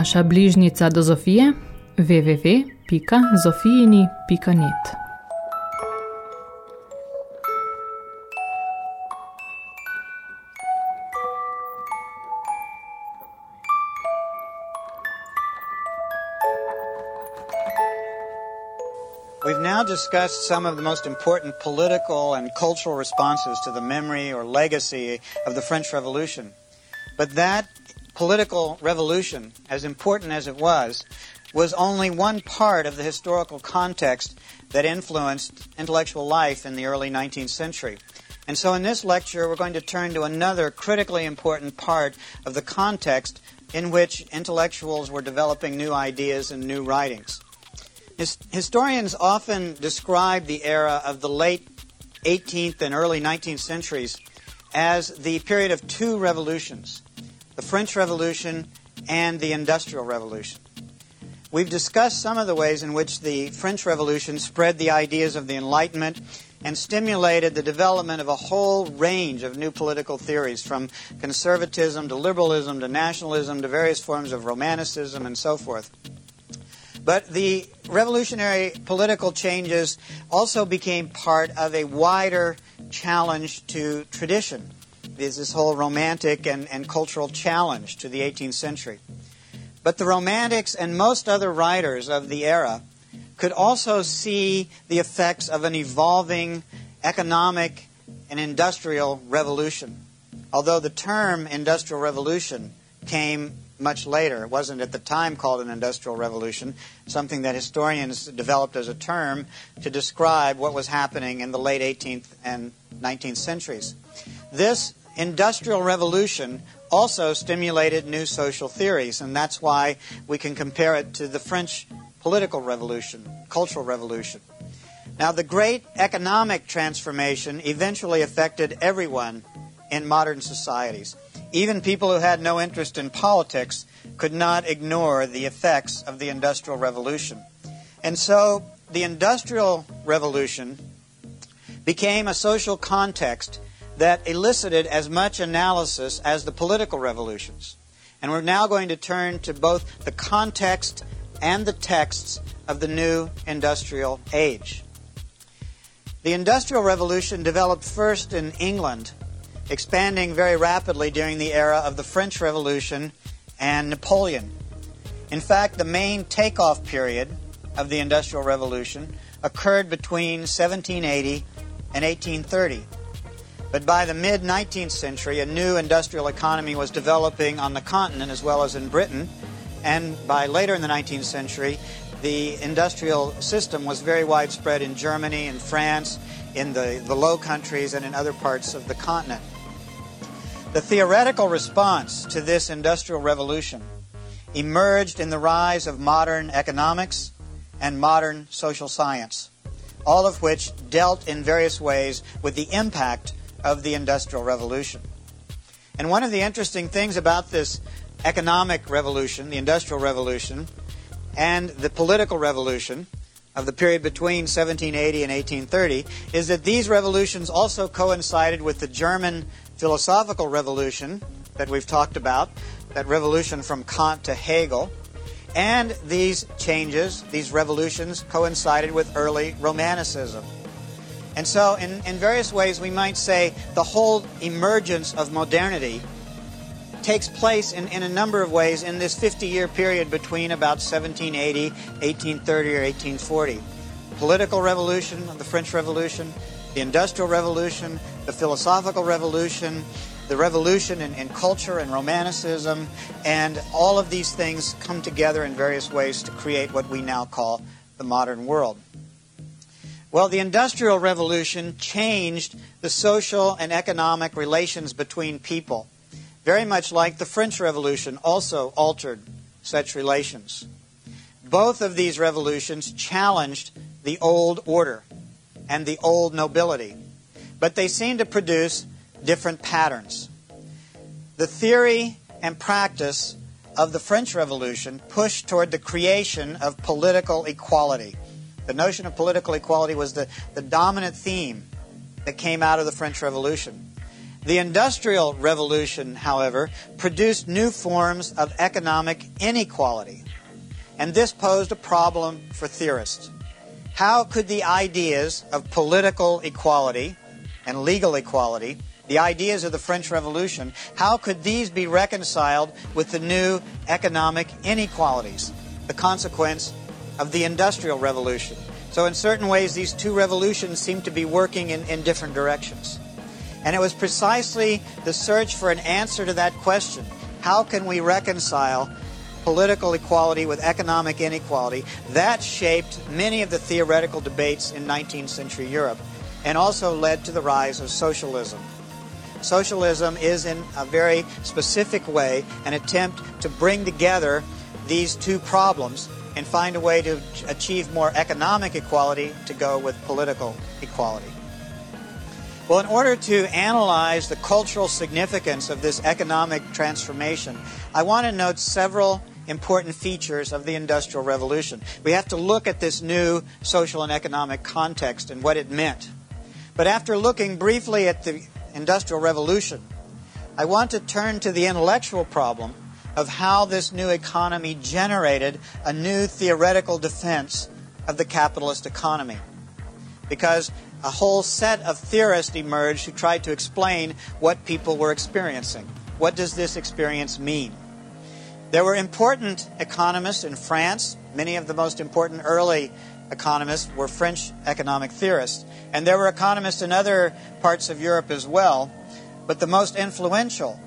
vaša bližnica do Zofije www.zofijini.net We've now discussed some of the most important political and cultural responses to the memory or legacy of the French Revolution. But that political revolution, as important as it was, was only one part of the historical context that influenced intellectual life in the early 19th century. And so in this lecture, we're going to turn to another critically important part of the context in which intellectuals were developing new ideas and new writings. His- historians often describe the era of the late 18th and early 19th centuries as the period of two revolutions the French Revolution and the Industrial Revolution. We've discussed some of the ways in which the French Revolution spread the ideas of the Enlightenment and stimulated the development of a whole range of new political theories, from conservatism to liberalism to nationalism to various forms of romanticism and so forth. But the revolutionary political changes also became part of a wider challenge to tradition. There's this whole romantic and, and cultural challenge to the 18th century. But the Romantics and most other writers of the era could also see the effects of an evolving economic and industrial revolution. Although the term industrial revolution came much later. It wasn't at the time called an industrial revolution, something that historians developed as a term to describe what was happening in the late 18th and 19th centuries. This industrial revolution also stimulated new social theories, and that's why we can compare it to the French political revolution, cultural revolution. Now, the great economic transformation eventually affected everyone in modern societies. Even people who had no interest in politics could not ignore the effects of the Industrial Revolution. And so, the Industrial Revolution became a social context that elicited as much analysis as the political revolutions. And we're now going to turn to both the context and the texts of the new industrial age. The Industrial Revolution developed first in England, expanding very rapidly during the era of the French Revolution and Napoleon. In fact, the main takeoff period of the Industrial Revolution occurred between 1780 and 1830. But by the mid 19th century, a new industrial economy was developing on the continent as well as in Britain. And by later in the 19th century, the industrial system was very widespread in Germany, in France, in the, the Low Countries, and in other parts of the continent. The theoretical response to this industrial revolution emerged in the rise of modern economics and modern social science, all of which dealt in various ways with the impact of the Industrial Revolution. And one of the interesting things about this economic revolution, the Industrial Revolution, and the political revolution of the period between 1780 and 1830 is that these revolutions also coincided with the German philosophical revolution that we've talked about, that revolution from Kant to Hegel. And these changes, these revolutions, coincided with early Romanticism. And so, in, in various ways, we might say the whole emergence of modernity takes place in, in a number of ways in this 50 year period between about 1780, 1830, or 1840. Political revolution, the French Revolution, the Industrial Revolution, the Philosophical Revolution, the revolution in, in culture and Romanticism, and all of these things come together in various ways to create what we now call the modern world. Well, the Industrial Revolution changed the social and economic relations between people, very much like the French Revolution also altered such relations. Both of these revolutions challenged the old order and the old nobility, but they seemed to produce different patterns. The theory and practice of the French Revolution pushed toward the creation of political equality. The notion of political equality was the, the dominant theme that came out of the French Revolution. The Industrial Revolution, however, produced new forms of economic inequality. And this posed a problem for theorists. How could the ideas of political equality and legal equality, the ideas of the French Revolution, how could these be reconciled with the new economic inequalities, the consequence of the Industrial Revolution. So, in certain ways, these two revolutions seem to be working in, in different directions. And it was precisely the search for an answer to that question how can we reconcile political equality with economic inequality. That shaped many of the theoretical debates in 19th century Europe and also led to the rise of socialism. Socialism is, in a very specific way, an attempt to bring together these two problems and find a way to achieve more economic equality to go with political equality. Well, in order to analyze the cultural significance of this economic transformation, I want to note several important features of the Industrial Revolution. We have to look at this new social and economic context and what it meant. But after looking briefly at the Industrial Revolution, I want to turn to the intellectual problem of how this new economy generated a new theoretical defense of the capitalist economy. Because a whole set of theorists emerged who tried to explain what people were experiencing. What does this experience mean? There were important economists in France. Many of the most important early economists were French economic theorists. And there were economists in other parts of Europe as well. But the most influential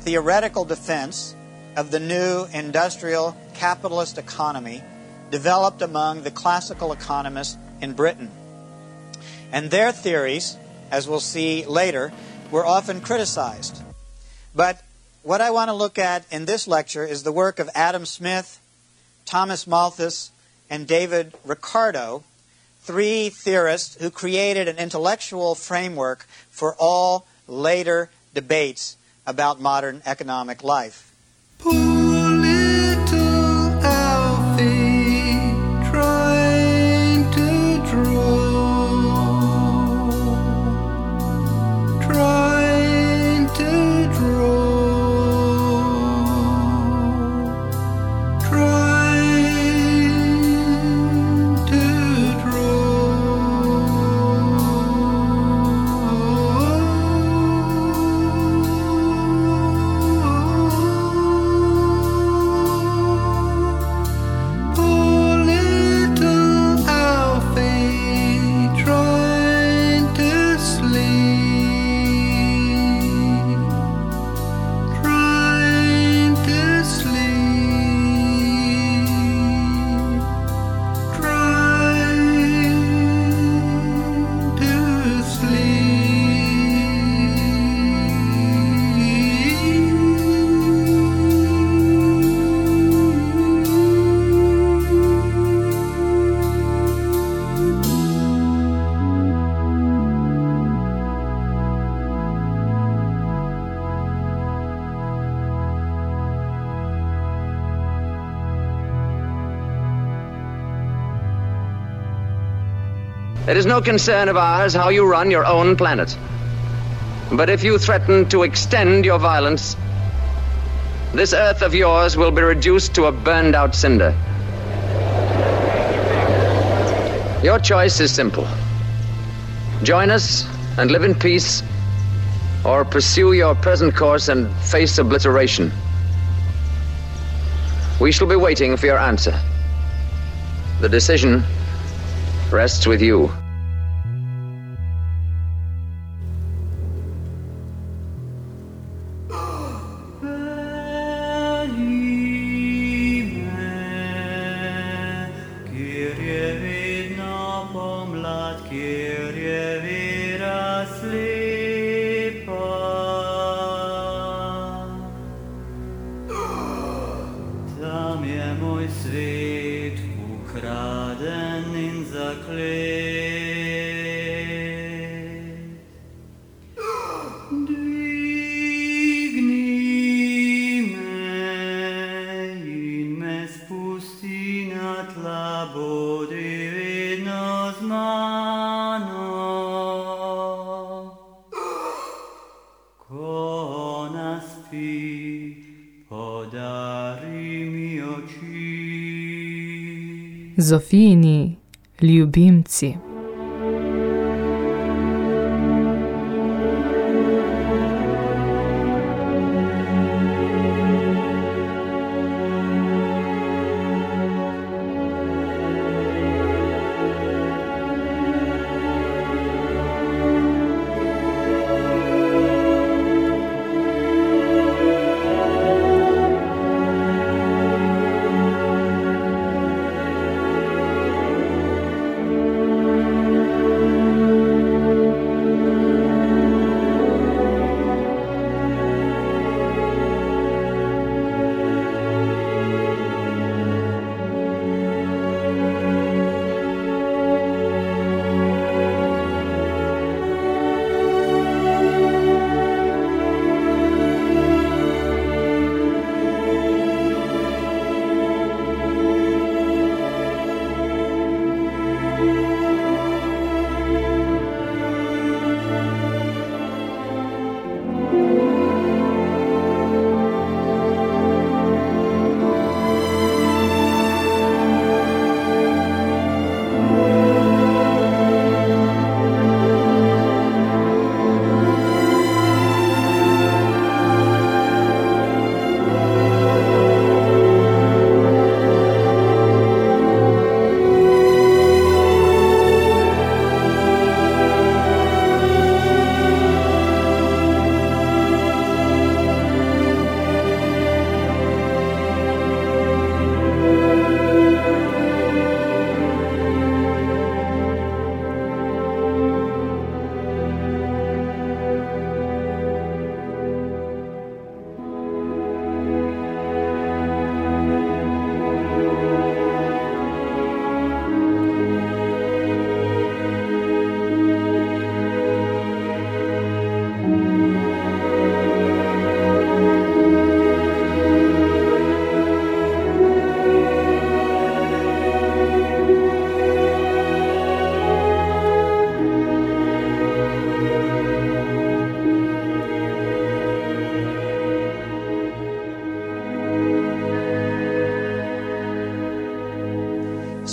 theoretical defense of the new industrial capitalist economy developed among the classical economists in Britain. And their theories, as we'll see later, were often criticized. But what I want to look at in this lecture is the work of Adam Smith, Thomas Malthus, and David Ricardo, three theorists who created an intellectual framework for all later debates about modern economic life. Poor It is no concern of ours how you run your own planet. But if you threaten to extend your violence, this Earth of yours will be reduced to a burned out cinder. Your choice is simple join us and live in peace, or pursue your present course and face obliteration. We shall be waiting for your answer. The decision rests with you. Zofijini ljubimci.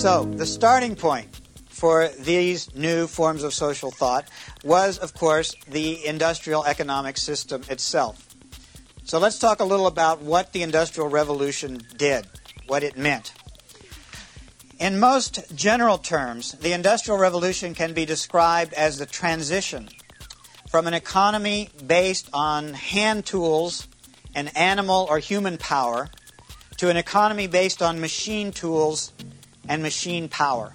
So, the starting point for these new forms of social thought was, of course, the industrial economic system itself. So, let's talk a little about what the Industrial Revolution did, what it meant. In most general terms, the Industrial Revolution can be described as the transition from an economy based on hand tools and animal or human power to an economy based on machine tools and machine power.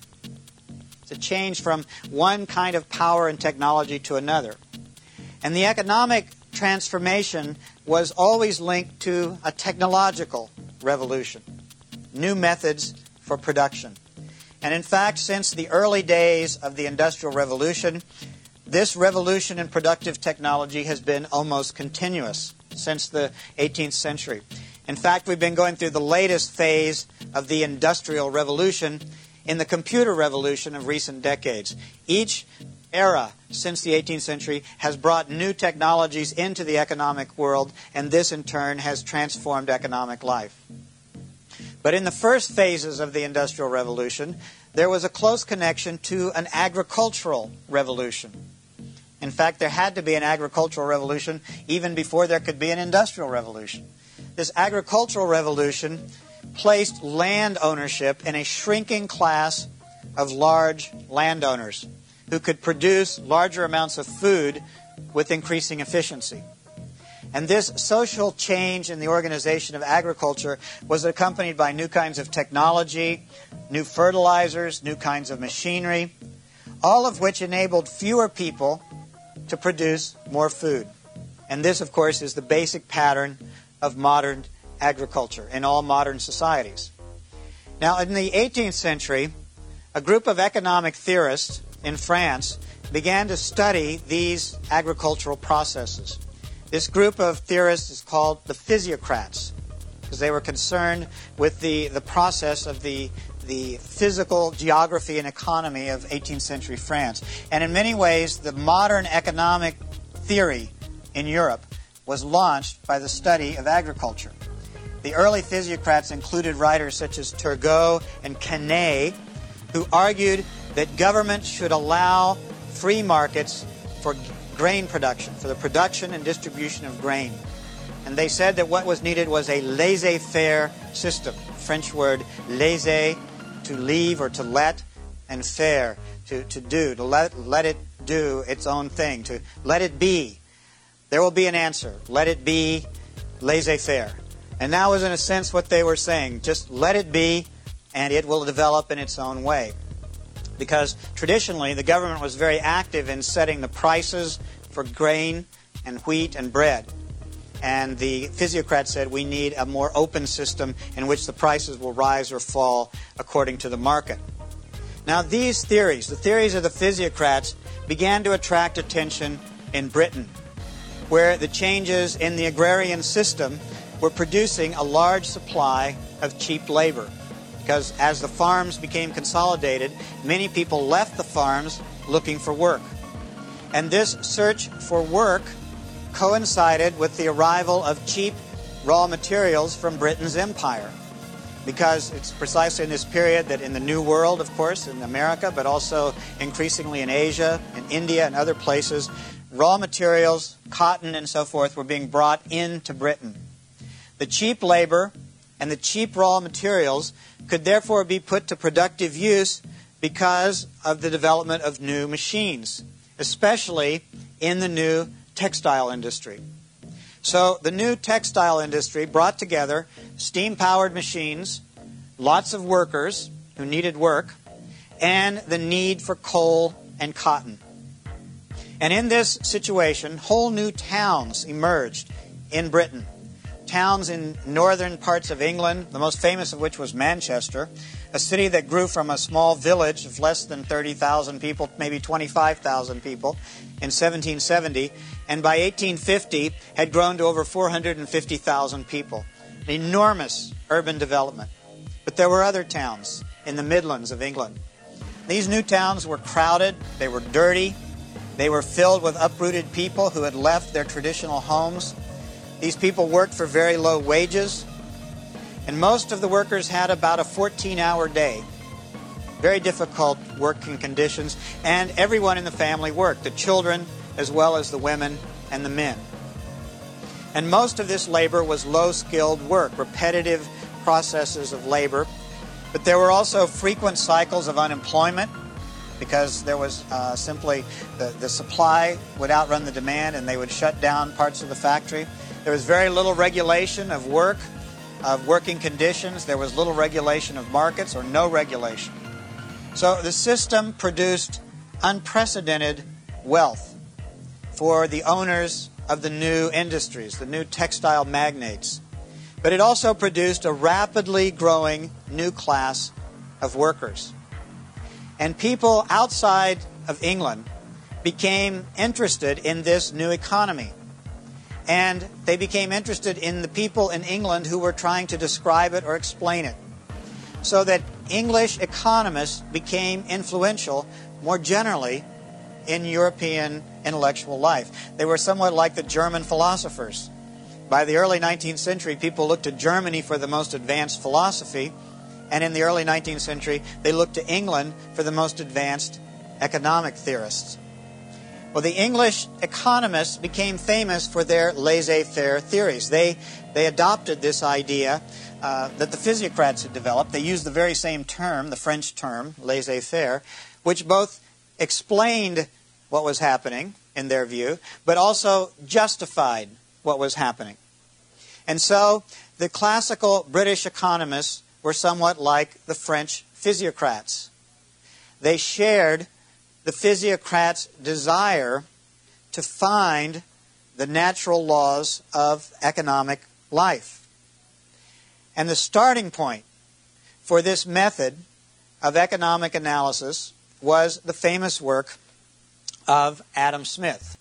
It's a change from one kind of power and technology to another. And the economic transformation was always linked to a technological revolution, new methods for production. And in fact, since the early days of the Industrial Revolution, this revolution in productive technology has been almost continuous since the 18th century. In fact, we've been going through the latest phase of the Industrial Revolution in the computer revolution of recent decades. Each era since the 18th century has brought new technologies into the economic world, and this in turn has transformed economic life. But in the first phases of the Industrial Revolution, there was a close connection to an agricultural revolution. In fact, there had to be an agricultural revolution even before there could be an industrial revolution. This agricultural revolution placed land ownership in a shrinking class of large landowners who could produce larger amounts of food with increasing efficiency. And this social change in the organization of agriculture was accompanied by new kinds of technology, new fertilizers, new kinds of machinery, all of which enabled fewer people to produce more food. And this, of course, is the basic pattern of modern agriculture in all modern societies. Now, in the 18th century, a group of economic theorists in France began to study these agricultural processes. This group of theorists is called the physiocrats because they were concerned with the, the process of the, the physical geography and economy of 18th century France. And in many ways, the modern economic theory in Europe was launched by the study of agriculture. The early physiocrats included writers such as Turgot and Quesnay, who argued that government should allow free markets for grain production, for the production and distribution of grain. And they said that what was needed was a laissez faire system. French word laisser, to leave or to let, and faire, to, to do, to let, let it do its own thing, to let it be. There will be an answer. Let it be laissez faire. And that was, in a sense, what they were saying. Just let it be, and it will develop in its own way. Because traditionally, the government was very active in setting the prices for grain and wheat and bread. And the physiocrat said we need a more open system in which the prices will rise or fall according to the market. Now, these theories, the theories of the physiocrats, began to attract attention in Britain, where the changes in the agrarian system were producing a large supply of cheap labor. Because as the farms became consolidated, many people left the farms looking for work. And this search for work coincided with the arrival of cheap raw materials from Britain's empire. Because it's precisely in this period that in the New World, of course, in America, but also increasingly in Asia, in India, and other places, raw materials, cotton, and so forth, were being brought into Britain. The cheap labor and the cheap raw materials could therefore be put to productive use because of the development of new machines, especially in the new textile industry. So the new textile industry brought together steam powered machines, lots of workers who needed work, and the need for coal and cotton. And in this situation, whole new towns emerged in Britain towns in northern parts of England, the most famous of which was Manchester, a city that grew from a small village of less than 30,000 people, maybe 25,000 people, in 1770, and by 1850 had grown to over 450,000 people. An enormous urban development. But there were other towns in the Midlands of England. These new towns were crowded, they were dirty, they were filled with uprooted people who had left their traditional homes these people worked for very low wages, and most of the workers had about a 14 hour day. very difficult working conditions, and everyone in the family worked the children, as well as the women and the men. And most of this labor was low skilled work, repetitive processes of labor. But there were also frequent cycles of unemployment because there was uh, simply the, the supply would outrun the demand and they would shut down parts of the factory. There was very little regulation of work, of working conditions. There was little regulation of markets or no regulation. So the system produced unprecedented wealth for the owners of the new industries, the new textile magnates. But it also produced a rapidly growing new class of workers. And people outside of England became interested in this new economy. And they became interested in the people in England who were trying to describe it or explain it. So that English economists became influential more generally in European intellectual life. They were somewhat like the German philosophers. By the early 19th century, people looked to Germany for the most advanced philosophy, and in the early 19th century, they looked to England for the most advanced economic theorists. Well, the English economists became famous for their laissez faire theories. They, they adopted this idea uh, that the physiocrats had developed. They used the very same term, the French term, laissez faire, which both explained what was happening in their view, but also justified what was happening. And so the classical British economists were somewhat like the French physiocrats. They shared the physiocrats' desire to find the natural laws of economic life. And the starting point for this method of economic analysis was the famous work of Adam Smith.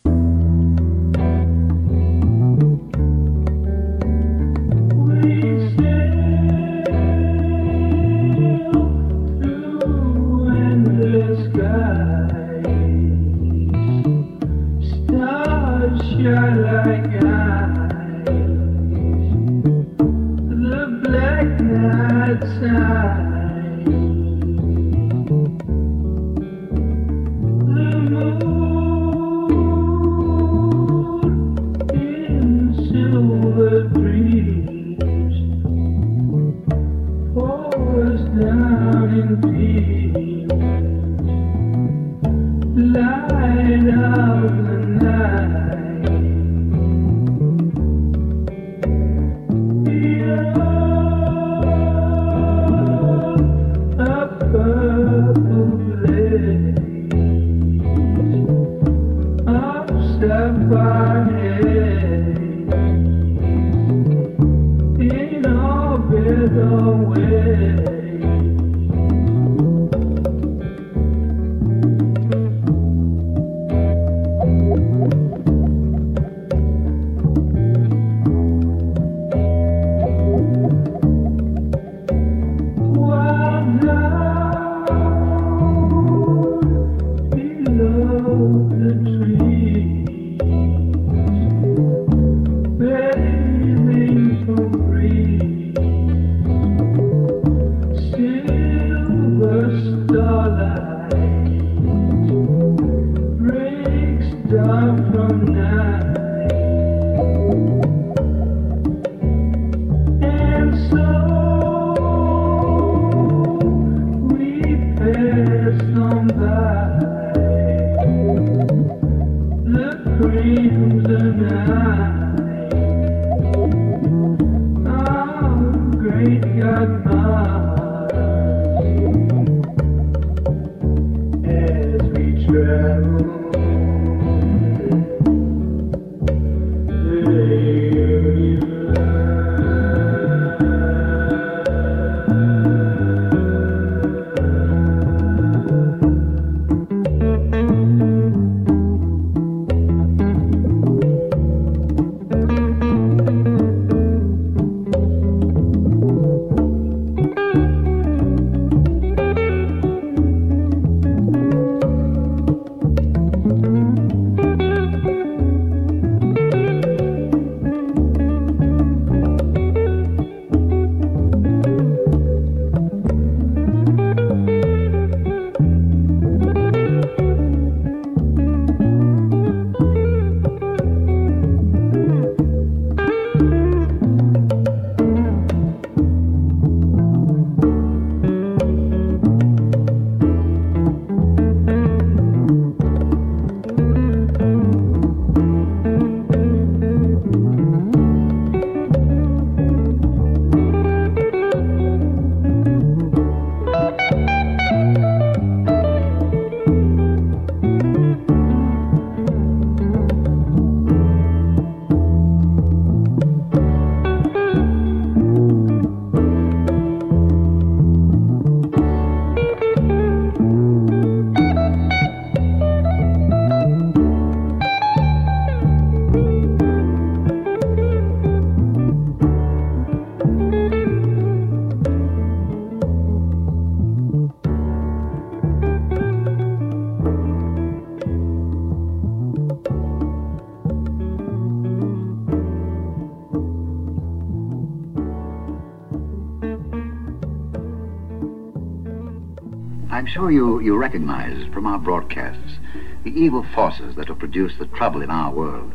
I'm sure you, you recognize from our broadcasts the evil forces that have produced the trouble in our world.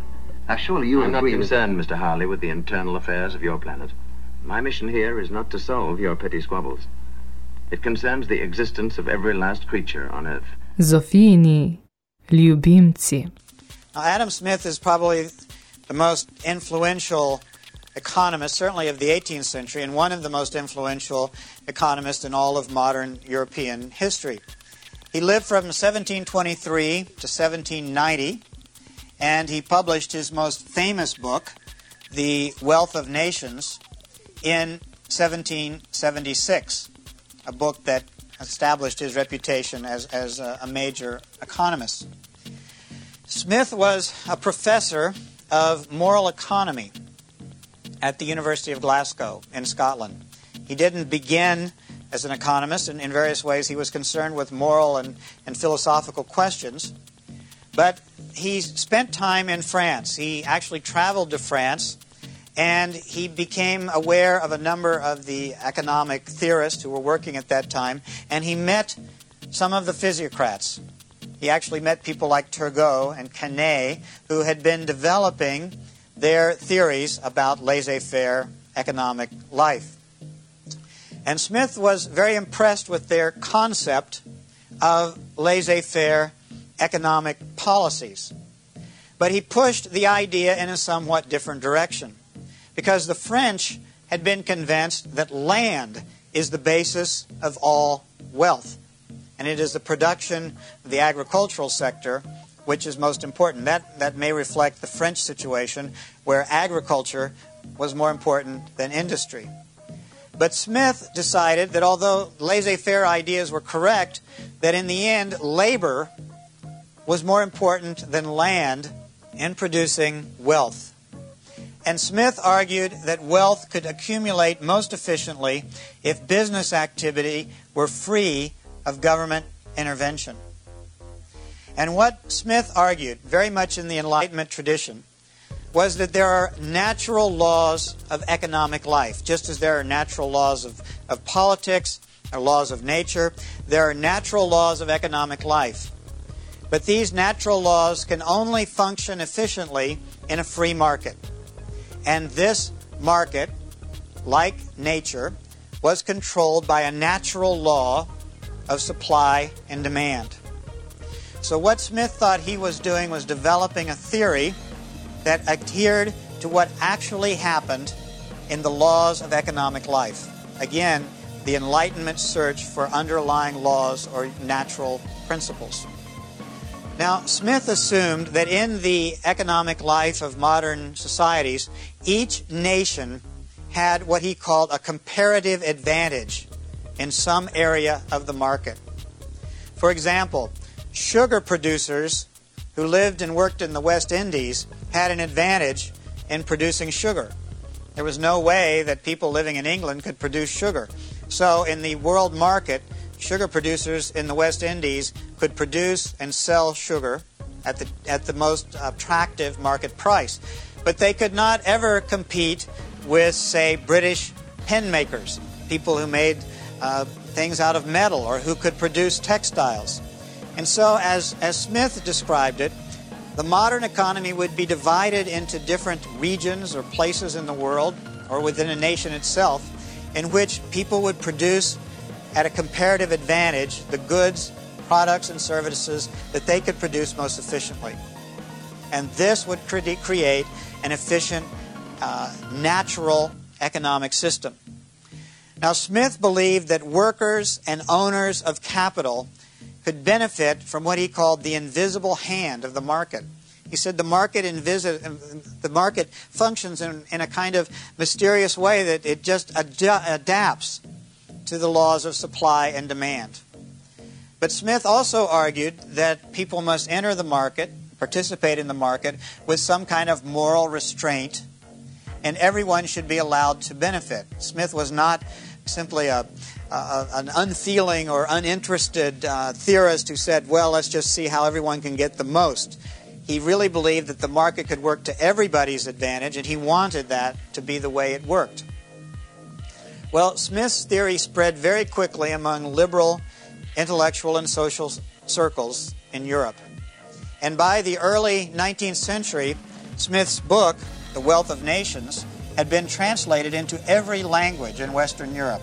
Now, surely you I'm not agree with- concerned, Mr. Harley, with the internal affairs of your planet. My mission here is not to solve your petty squabbles. It concerns the existence of every last creature on Earth. Zofijini ljubimci. Now, Adam Smith is probably the most influential economist, certainly of the 18th century, and one of the most influential economists in all of modern European history. He lived from 1723 to 1790, and he published his most famous book, The Wealth of Nations, in 1776, a book that established his reputation as, as a, a major economist. Smith was a professor of moral economy at the University of Glasgow in Scotland. He didn't begin as an economist, and in various ways he was concerned with moral and, and philosophical questions. But he spent time in France. He actually traveled to France and he became aware of a number of the economic theorists who were working at that time, and he met some of the physiocrats. He actually met people like Turgot and Quesnay, who had been developing their theories about laissez faire economic life. And Smith was very impressed with their concept of laissez faire economic policies. But he pushed the idea in a somewhat different direction because the French had been convinced that land is the basis of all wealth. And it is the production of the agricultural sector which is most important. That, that may reflect the French situation where agriculture was more important than industry. But Smith decided that although laissez faire ideas were correct, that in the end, labor was more important than land in producing wealth. And Smith argued that wealth could accumulate most efficiently if business activity were free of government intervention. And what Smith argued, very much in the Enlightenment tradition, was that there are natural laws of economic life. Just as there are natural laws of, of politics, or laws of nature, there are natural laws of economic life. But these natural laws can only function efficiently in a free market. And this market, like nature, was controlled by a natural law of supply and demand. So, what Smith thought he was doing was developing a theory that adhered to what actually happened in the laws of economic life. Again, the Enlightenment search for underlying laws or natural principles. Now, Smith assumed that in the economic life of modern societies, each nation had what he called a comparative advantage in some area of the market. For example, sugar producers who lived and worked in the West Indies had an advantage in producing sugar. There was no way that people living in England could produce sugar. So, in the world market, sugar producers in the West Indies could produce and sell sugar at the, at the most attractive market price. But they could not ever compete with, say, British pen makers, people who made uh, things out of metal or who could produce textiles. And so, as, as Smith described it, the modern economy would be divided into different regions or places in the world or within a nation itself in which people would produce at a comparative advantage the goods, products, and services that they could produce most efficiently. And this would cre- create an efficient, uh, natural economic system. Now, Smith believed that workers and owners of capital could benefit from what he called the invisible hand of the market. He said the market, invisi- the market functions in, in a kind of mysterious way that it just ad- adapts to the laws of supply and demand. But Smith also argued that people must enter the market, participate in the market, with some kind of moral restraint, and everyone should be allowed to benefit. Smith was not simply a, a an unfeeling or uninterested uh, theorist who said, well, let's just see how everyone can get the most. He really believed that the market could work to everybody's advantage, and he wanted that to be the way it worked. Well, Smith's theory spread very quickly among liberal intellectual and social circles in Europe. And by the early 19th century, Smith's book, The Wealth of Nations, had been translated into every language in Western Europe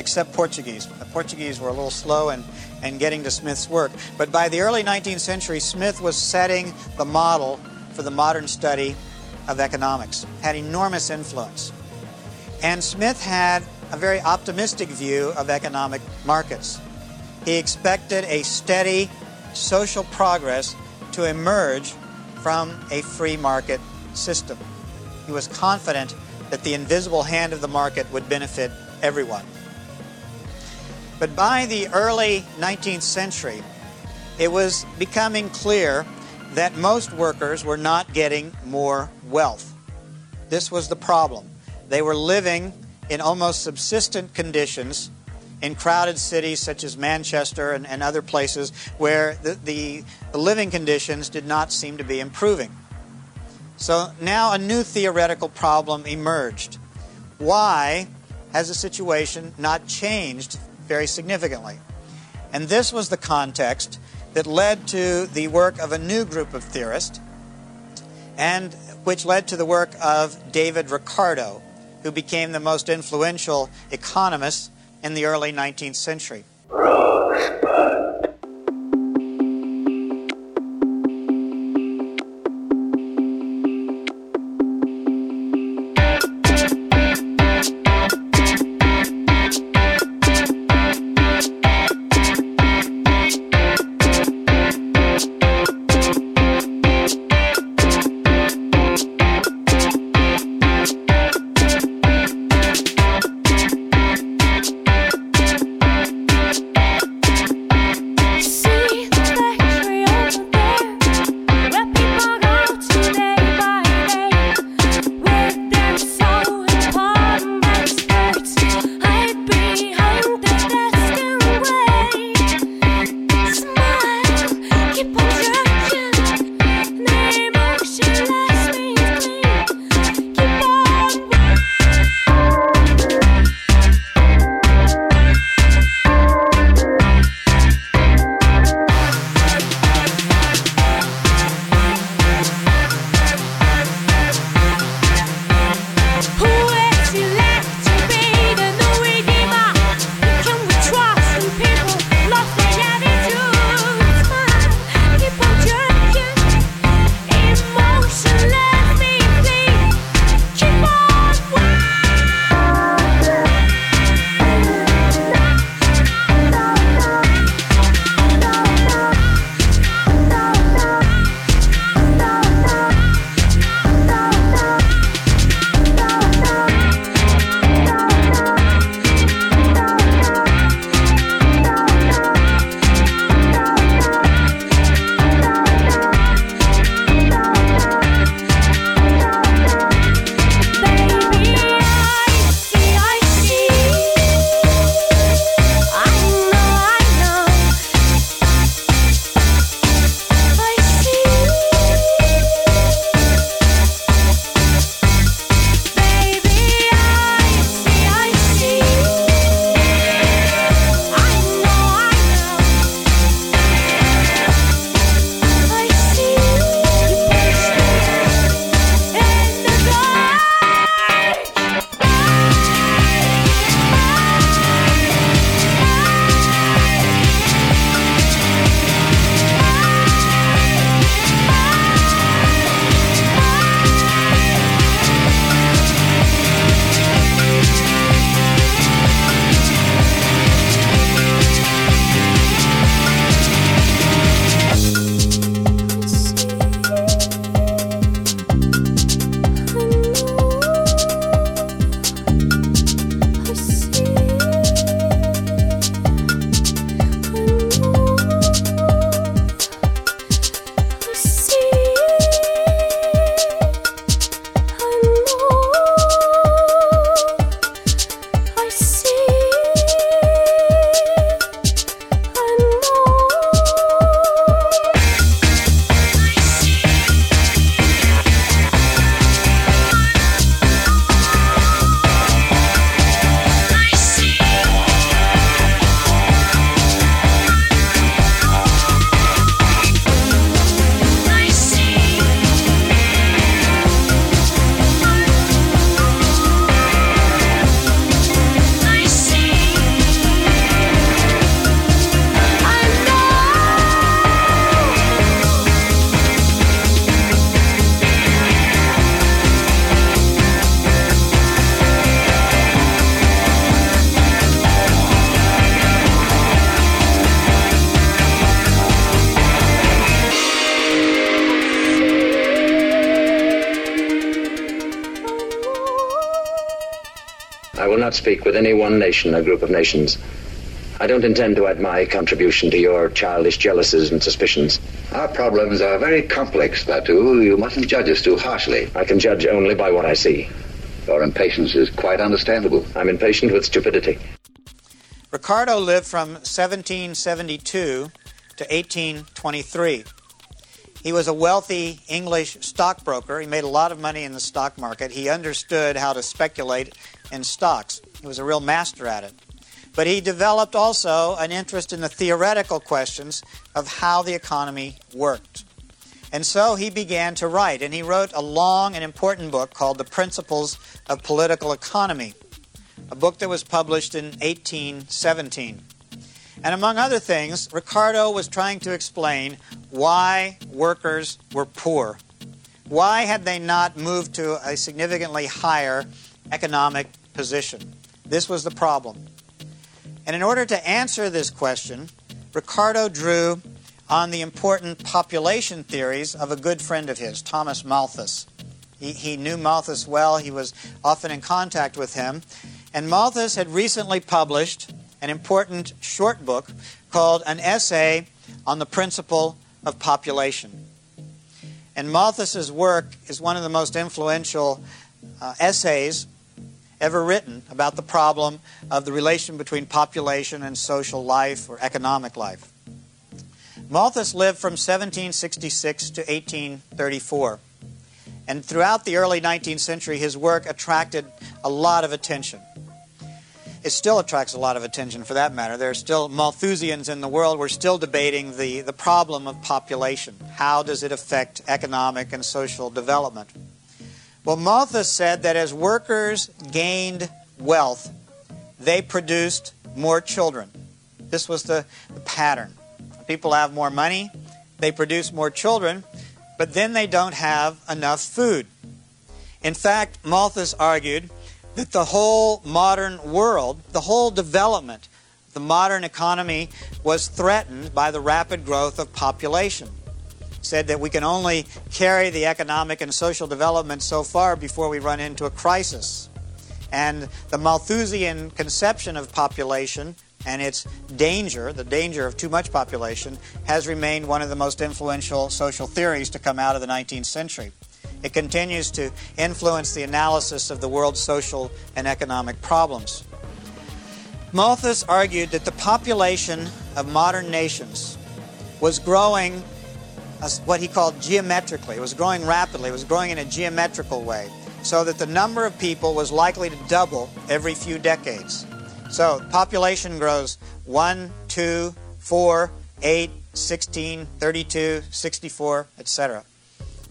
except Portuguese. The Portuguese were a little slow in, in getting to Smith's work. But by the early 19th century, Smith was setting the model for the modern study of economics, had enormous influence. And Smith had a very optimistic view of economic markets. He expected a steady social progress to emerge from a free market system. He was confident that the invisible hand of the market would benefit everyone. But by the early 19th century, it was becoming clear that most workers were not getting more wealth. This was the problem. They were living in almost subsistent conditions in crowded cities such as Manchester and, and other places where the, the, the living conditions did not seem to be improving. So now a new theoretical problem emerged. Why has the situation not changed very significantly? And this was the context that led to the work of a new group of theorists, and which led to the work of David Ricardo, who became the most influential economist in the early 19th century. I will not speak with any one nation or group of nations. I don't intend to add my contribution to your childish jealousies and suspicions. Our problems are very complex, Klaatu. You mustn't judge us too harshly. I can judge only by what I see. Your impatience is quite understandable. I'm impatient with stupidity. Ricardo lived from 1772 to 1823. He was a wealthy English stockbroker. He made a lot of money in the stock market. He understood how to speculate in stocks. He was a real master at it. But he developed also an interest in the theoretical questions of how the economy worked. And so he began to write, and he wrote a long and important book called The Principles of Political Economy, a book that was published in 1817. And among other things, Ricardo was trying to explain why workers were poor. Why had they not moved to a significantly higher economic position? This was the problem. And in order to answer this question, Ricardo drew on the important population theories of a good friend of his, Thomas Malthus. He, he knew Malthus well, he was often in contact with him. And Malthus had recently published an important short book called An Essay on the Principle of Population. And Malthus's work is one of the most influential uh, essays ever written about the problem of the relation between population and social life or economic life. Malthus lived from 1766 to 1834. And throughout the early 19th century, his work attracted a lot of attention. It still attracts a lot of attention for that matter. There are still Malthusians in the world. We're still debating the, the problem of population. How does it affect economic and social development? Well, Malthus said that as workers gained wealth, they produced more children. This was the, the pattern. People have more money, they produce more children, but then they don't have enough food. In fact, Malthus argued that the whole modern world, the whole development, the modern economy was threatened by the rapid growth of population. Said that we can only carry the economic and social development so far before we run into a crisis. And the Malthusian conception of population and its danger, the danger of too much population, has remained one of the most influential social theories to come out of the 19th century. It continues to influence the analysis of the world's social and economic problems. Malthus argued that the population of modern nations was growing what he called geometrically. It was growing rapidly, it was growing in a geometrical way, so that the number of people was likely to double every few decades. So population grows 1, 2, 4, 8, 16, 32, 64, etc.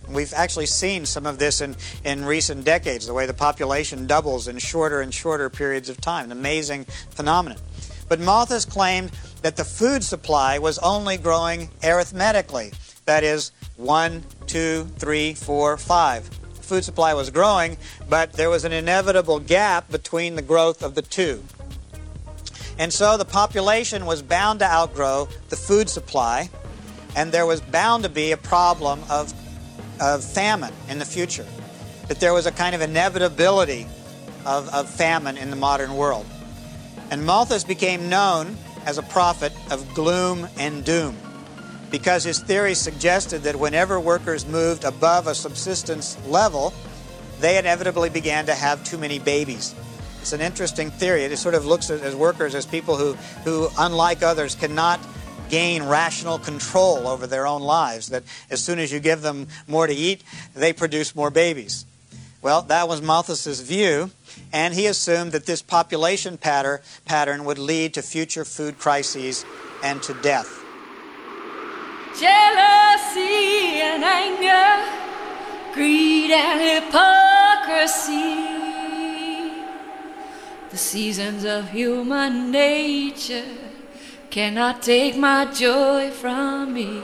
We've actually seen some of this in, in recent decades, the way the population doubles in shorter and shorter periods of time. An amazing phenomenon. But Malthus claimed that the food supply was only growing arithmetically. That is, 1, 2, 3, 4, 5. food supply was growing, but there was an inevitable gap between the growth of the two. And so the population was bound to outgrow the food supply, and there was bound to be a problem of, of famine in the future. That there was a kind of inevitability of, of famine in the modern world. And Malthus became known as a prophet of gloom and doom because his theory suggested that whenever workers moved above a subsistence level, they inevitably began to have too many babies. It's an interesting theory. It sort of looks at as workers as people who, who, unlike others, cannot gain rational control over their own lives. That as soon as you give them more to eat, they produce more babies. Well, that was Malthus's view, and he assumed that this population pattern, pattern would lead to future food crises and to death. Jealousy and anger, greed and hypocrisy the seasons of human nature cannot take my joy from me.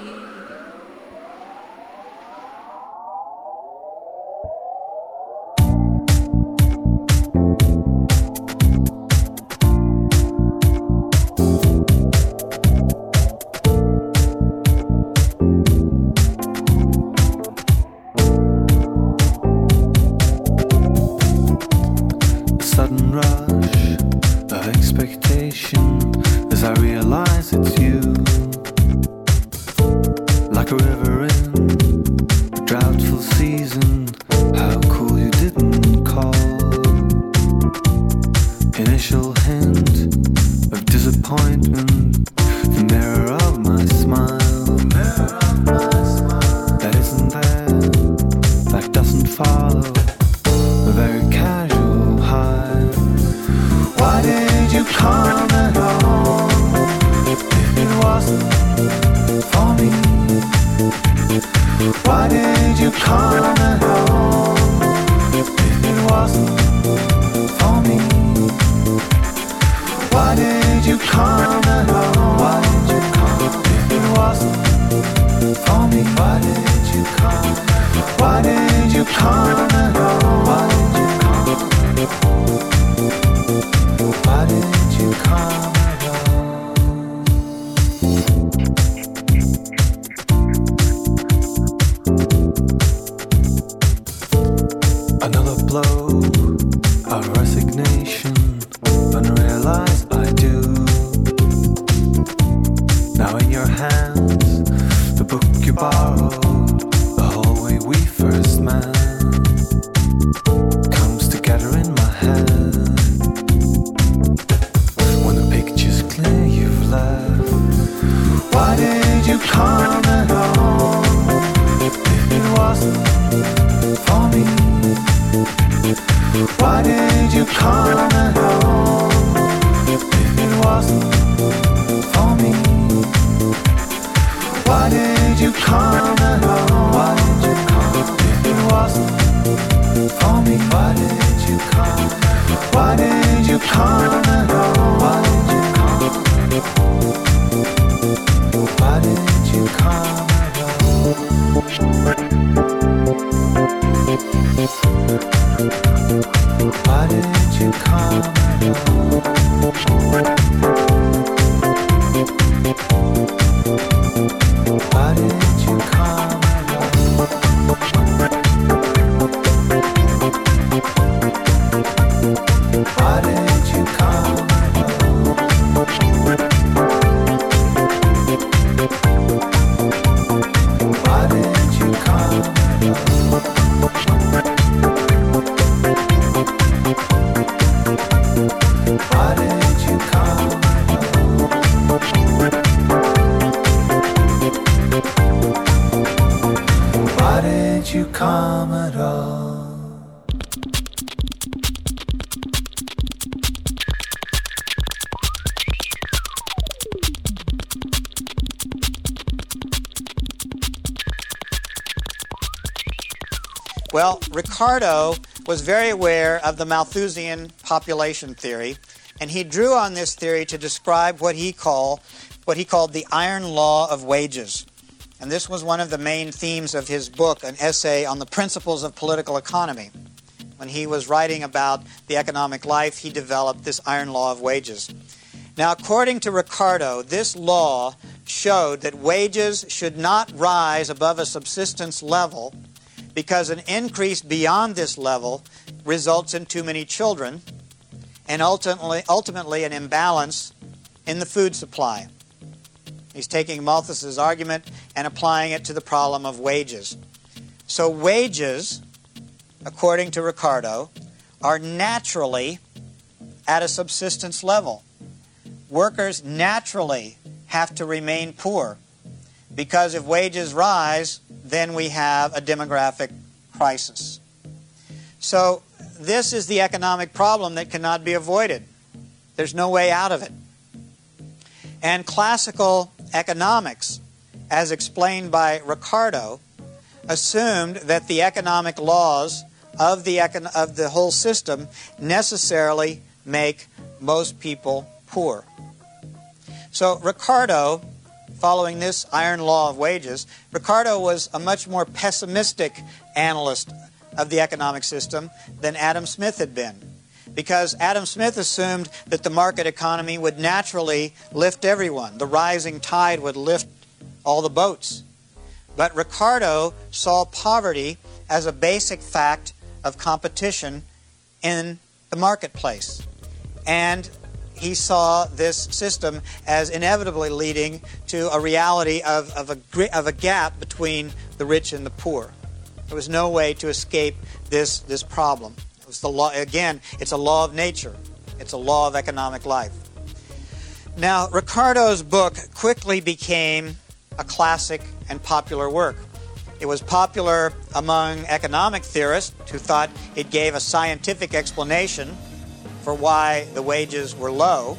Ricardo was very aware of the Malthusian population theory, and he drew on this theory to describe what he call what he called the iron law of wages. And this was one of the main themes of his book, an essay on the principles of political economy. When he was writing about the economic life, he developed this iron law of wages. Now, according to Ricardo, this law showed that wages should not rise above a subsistence level because an increase beyond this level results in too many children and ultimately, ultimately an imbalance in the food supply. He's taking Malthus's argument and applying it to the problem of wages. So wages, according to Ricardo, are naturally at a subsistence level. Workers naturally have to remain poor because if wages rise, then we have a demographic crisis. So, this is the economic problem that cannot be avoided. There's no way out of it. And classical economics, as explained by Ricardo, assumed that the economic laws of the, econ- of the whole system necessarily make most people poor. So, Ricardo, following this iron law of wages, Ricardo was a much more pessimistic analyst of the economic system than Adam Smith had been. Because Adam Smith assumed that the market economy would naturally lift everyone, the rising tide would lift all the boats. But Ricardo saw poverty as a basic fact of competition in the marketplace. And he saw this system as inevitably leading to a reality of, of, a, of a gap between the rich and the poor. There was no way to escape this, this problem. It was the law, again, it's a law of nature, it's a law of economic life. Now, Ricardo's book quickly became a classic and popular work. It was popular among economic theorists who thought it gave a scientific explanation for why the wages were low.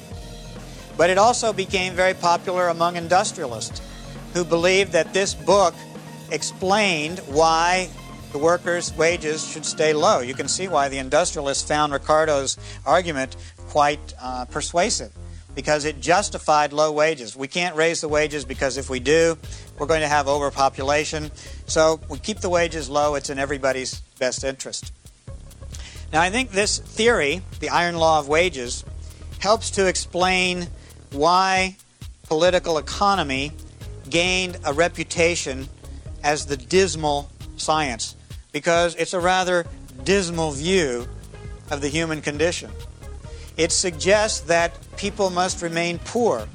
But it also became very popular among industrialists who believed that this book explained why the workers' wages should stay low. You can see why the industrialists found Ricardo's argument quite uh, persuasive because it justified low wages. We can't raise the wages because if we do, we're going to have overpopulation. So we keep the wages low, it's in everybody's best interest. Now, I think this theory, the iron law of wages, helps to explain why political economy gained a reputation as the dismal science, because it's a rather dismal view of the human condition. It suggests that people must remain poor.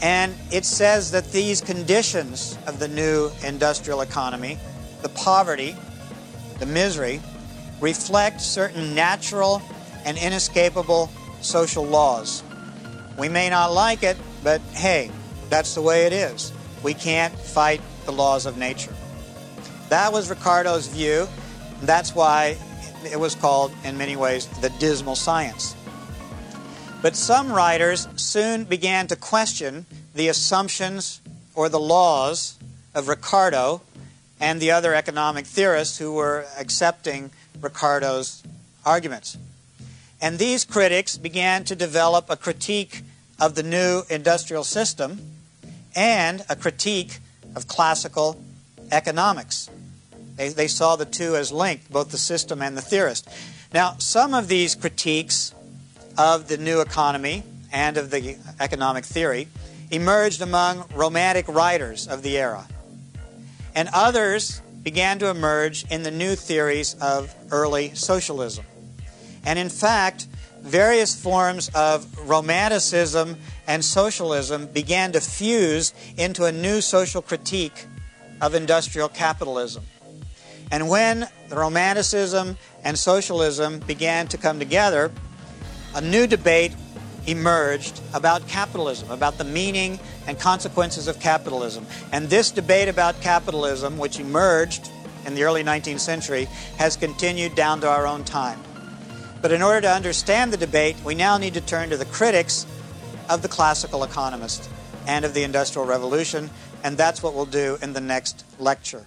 And it says that these conditions of the new industrial economy, the poverty, the misery, reflect certain natural and inescapable social laws. We may not like it, but hey, that's the way it is. We can't fight the laws of nature. That was Ricardo's view. That's why it was called, in many ways, the dismal science. But some writers soon began to question the assumptions or the laws of Ricardo and the other economic theorists who were accepting Ricardo's arguments. And these critics began to develop a critique of the new industrial system and a critique of classical economics. They, they saw the two as linked, both the system and the theorist. Now, some of these critiques of the new economy and of the economic theory emerged among romantic writers of the era. And others began to emerge in the new theories of early socialism. And in fact, various forms of romanticism and socialism began to fuse into a new social critique of industrial capitalism. And when the romanticism and socialism began to come together, a new debate emerged about capitalism, about the meaning and consequences of capitalism. And this debate about capitalism, which emerged in the early 19th century, has continued down to our own time. But in order to understand the debate, we now need to turn to the critics of the classical economist and of the Industrial Revolution, and that's what we'll do in the next lecture.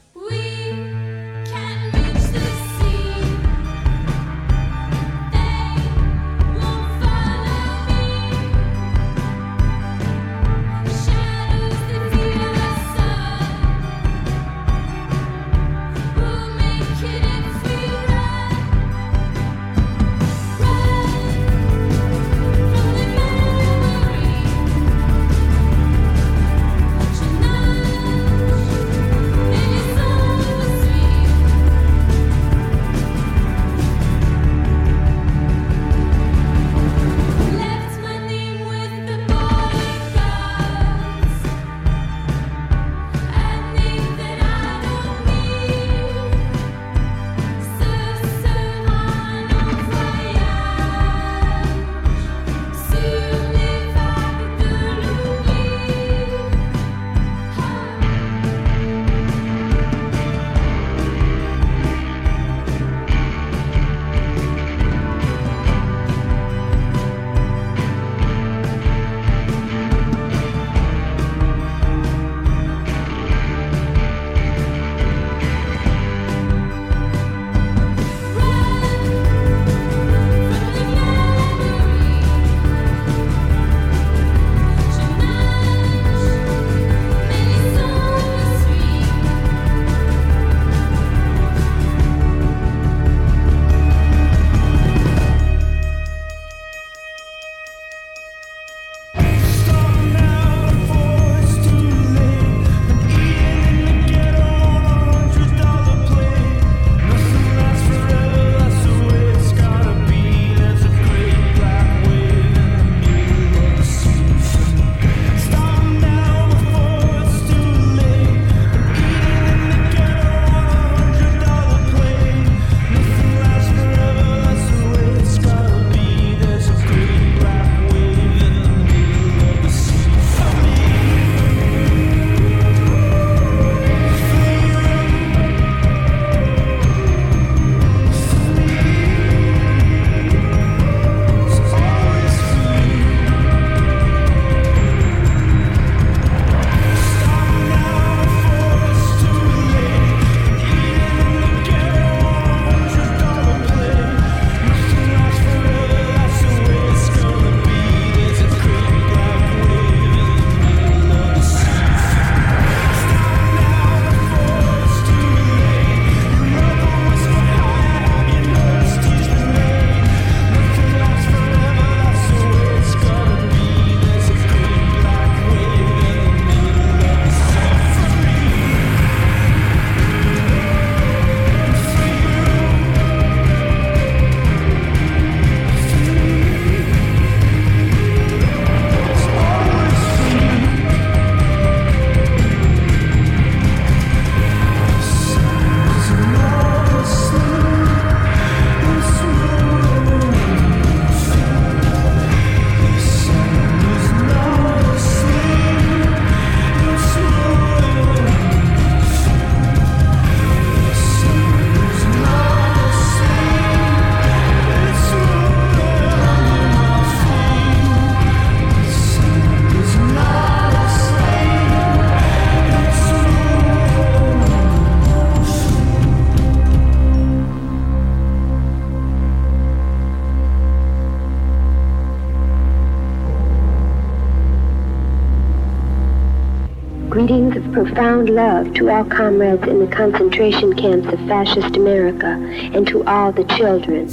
Profound love to all comrades in the concentration camps of fascist America and to all the children.